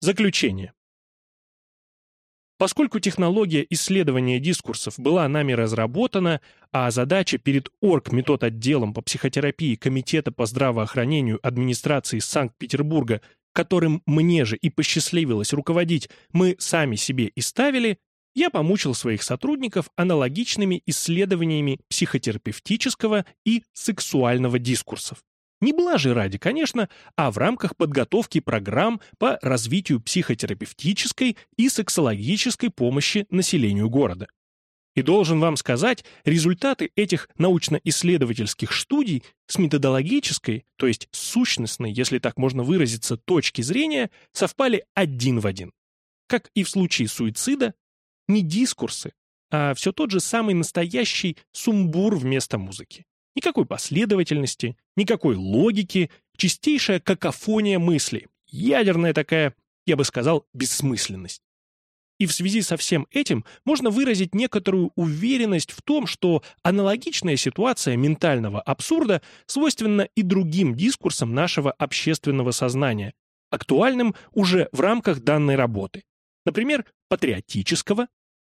Заключение. Поскольку технология исследования дискурсов была нами разработана, а задача перед орг-метод-отделом по психотерапии Комитета по здравоохранению администрации Санкт-Петербурга, которым мне же и посчастливилось руководить, мы сами себе и ставили, я помучил своих сотрудников аналогичными исследованиями психотерапевтического и сексуального дискурсов. Не блажи ради, конечно, а в рамках подготовки программ по развитию психотерапевтической и сексологической помощи населению города. И должен вам сказать, результаты этих научно-исследовательских студий с методологической, то есть сущностной, если так можно выразиться, точки зрения, совпали один в один. Как и в случае суицида, не дискурсы, а все тот же самый настоящий сумбур вместо музыки. Никакой последовательности, никакой логики, чистейшая какофония мыслей, ядерная такая, я бы сказал, бессмысленность. И в связи со всем этим можно выразить некоторую уверенность в том, что аналогичная ситуация ментального абсурда свойственна и другим дискурсам нашего общественного сознания, актуальным уже в рамках данной работы. Например, патриотического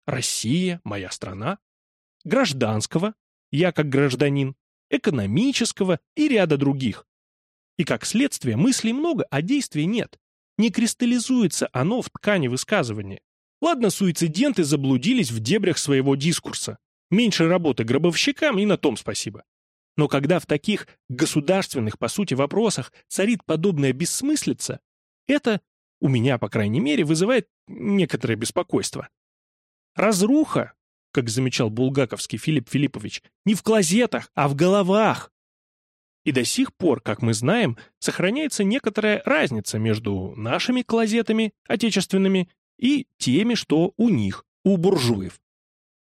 «Россия – моя страна», гражданского «Я как гражданин», экономического и ряда других. И как следствие мыслей много, а действий нет. Не кристаллизуется оно в ткани высказывания. Ладно, суициденты заблудились в дебрях своего дискурса. Меньше работы гробовщикам и на том спасибо. Но когда в таких государственных, по сути, вопросах царит подобная бессмыслица, это, у меня, по крайней мере, вызывает некоторое беспокойство. Разруха как замечал булгаковский Филипп Филиппович, не в клозетах, а в головах. И до сих пор, как мы знаем, сохраняется некоторая разница между нашими клозетами, отечественными, и теми, что у них, у буржуев.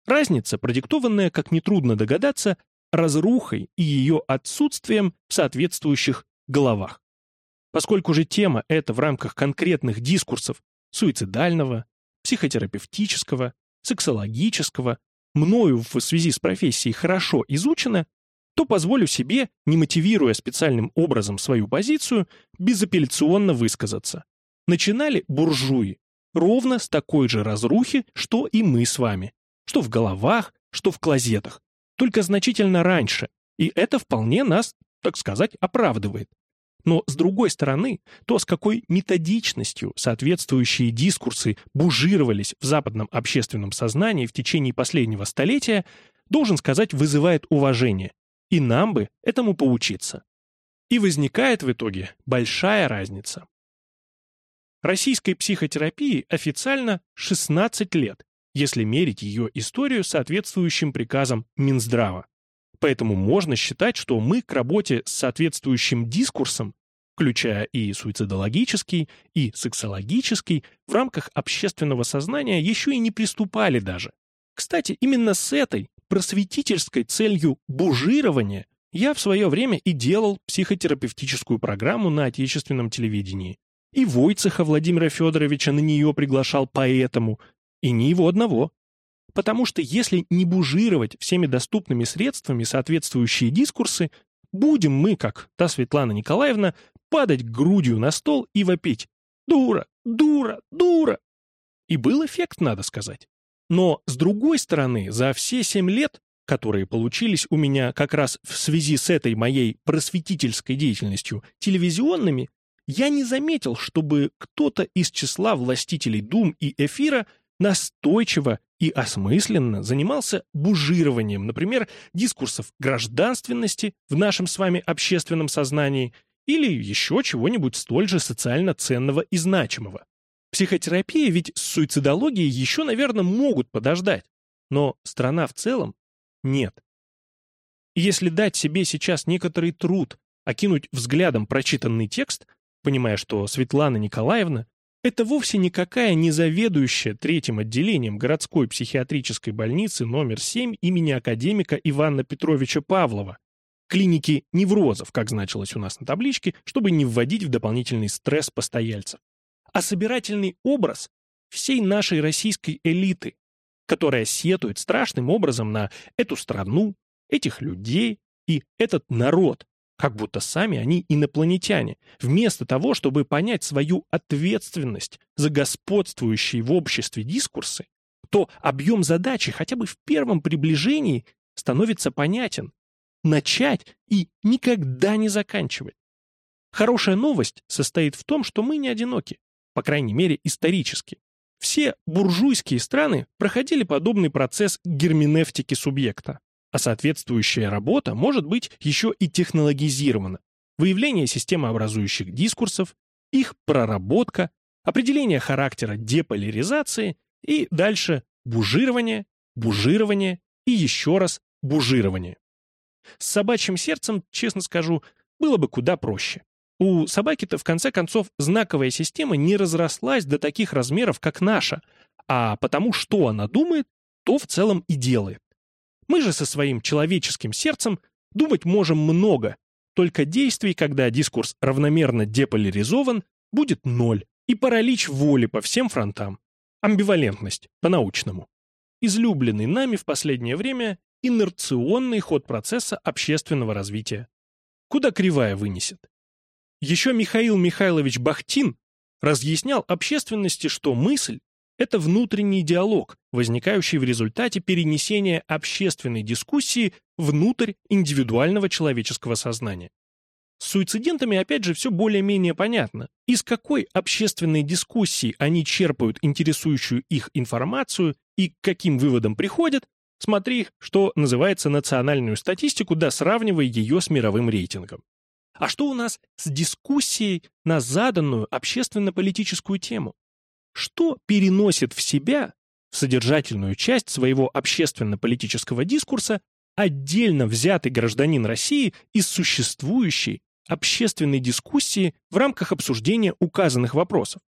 Разница, продиктованная, как нетрудно догадаться, разрухой и ее отсутствием в соответствующих головах. Поскольку же тема эта в рамках конкретных дискурсов суицидального, психотерапевтического, сексологического, мною в связи с профессией хорошо изучено, то позволю себе, не мотивируя специальным образом свою позицию, безапелляционно высказаться. Начинали буржуи ровно с такой же разрухи, что и мы с вами. Что в головах, что в клозетах. Только значительно раньше. И это вполне нас, так сказать, оправдывает. Но, с другой стороны, то, с какой методичностью соответствующие дискурсы бужировались в западном общественном сознании в течение последнего столетия, должен сказать, вызывает уважение. И нам бы этому поучиться. И возникает в итоге большая разница. Российской психотерапии официально 16 лет, если мерить ее историю соответствующим приказам Минздрава. Поэтому можно считать, что мы к работе с соответствующим дискурсом, включая и суицидологический, и сексологический, в рамках общественного сознания еще и не приступали даже. Кстати, именно с этой просветительской целью бужирования я в свое время и делал психотерапевтическую программу на отечественном телевидении. И Войцеха Владимира Федоровича на нее приглашал поэтому, и не его одного. Потому что если не бужировать всеми доступными средствами соответствующие дискурсы, будем мы, как та Светлана Николаевна, падать грудью на стол и вопить «Дура! Дура! Дура!» И был эффект, надо сказать. Но, с другой стороны, за все семь лет, которые получились у меня как раз в связи с этой моей просветительской деятельностью телевизионными, я не заметил, чтобы кто-то из числа властителей дум и эфира настойчиво и осмысленно занимался бужированием, например, дискурсов гражданственности в нашем с вами общественном сознании или еще чего-нибудь столь же социально ценного и значимого. Психотерапия ведь с суицидологией еще, наверное, могут подождать, но страна в целом нет. если дать себе сейчас некоторый труд, окинуть взглядом прочитанный текст, понимая, что Светлана Николаевна это вовсе никакая не заведующая третьим отделением городской психиатрической больницы номер 7 имени академика Ивана Петровича Павлова, клиники неврозов, как значилось у нас на табличке, чтобы не вводить в дополнительный стресс постояльцев, а собирательный образ всей нашей российской элиты, которая сетует страшным образом на эту страну, этих людей и этот народ, как будто сами они инопланетяне, вместо того, чтобы понять свою ответственность за господствующие в обществе дискурсы, то объем задачи хотя бы в первом приближении становится понятен. Начать и никогда не заканчивать. Хорошая новость состоит в том, что мы не одиноки, по крайней мере исторически. Все буржуйские страны проходили подобный процесс герменевтики субъекта а соответствующая работа может быть еще и технологизирована. Выявление системообразующих дискурсов, их проработка, определение характера деполяризации и дальше бужирование, бужирование и еще раз бужирование. С собачьим сердцем, честно скажу, было бы куда проще. У собаки-то, в конце концов, знаковая система не разрослась до таких размеров, как наша, а потому что она думает, то в целом и делает. Мы же со своим человеческим сердцем думать можем много, только действий, когда дискурс равномерно деполяризован, будет ноль, и паралич воли по всем фронтам. Амбивалентность, по-научному. Излюбленный нами в последнее время инерционный ход процесса общественного развития. Куда кривая вынесет. Еще Михаил Михайлович Бахтин разъяснял общественности, что мысль это внутренний диалог, возникающий в результате перенесения общественной дискуссии внутрь индивидуального человеческого сознания. С суицидентами, опять же, все более-менее понятно. Из какой общественной дискуссии они черпают интересующую их информацию и к каким выводам приходят, смотри, что называется национальную статистику, да сравнивай ее с мировым рейтингом. А что у нас с дискуссией на заданную общественно-политическую тему? Что переносит в себя, в содержательную часть своего общественно-политического дискурса, отдельно взятый гражданин России из существующей общественной дискуссии в рамках обсуждения указанных вопросов.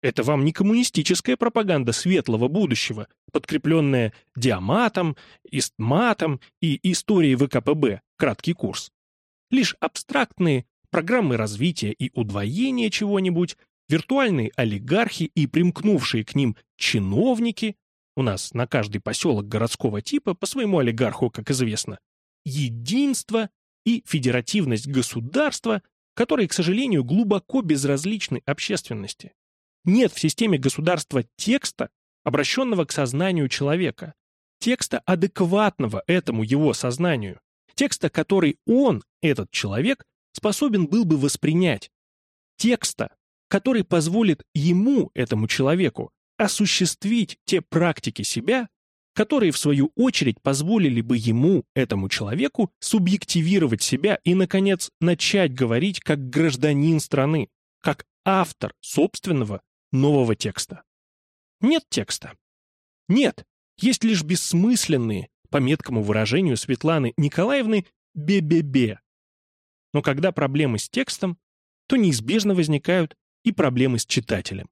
Это вам не коммунистическая пропаганда светлого будущего, подкрепленная диаматом, истматом и историей ВКПБ, краткий курс. Лишь абстрактные программы развития и удвоения чего-нибудь, виртуальные олигархи и примкнувшие к ним чиновники, у нас на каждый поселок городского типа по своему олигарху, как известно, единство и федеративность государства, которые, к сожалению, глубоко безразличны общественности. Нет в системе государства текста, обращенного к сознанию человека, текста, адекватного этому его сознанию, текста, который он, этот человек, способен был бы воспринять, текста, который позволит ему, этому человеку, осуществить те практики себя, которые, в свою очередь, позволили бы ему, этому человеку, субъективировать себя и, наконец, начать говорить как гражданин страны, как автор собственного нового текста. Нет текста. Нет, есть лишь бессмысленные, по меткому выражению Светланы Николаевны, бе-бе-бе. Но когда проблемы с текстом, то неизбежно возникают и проблемы с читателем.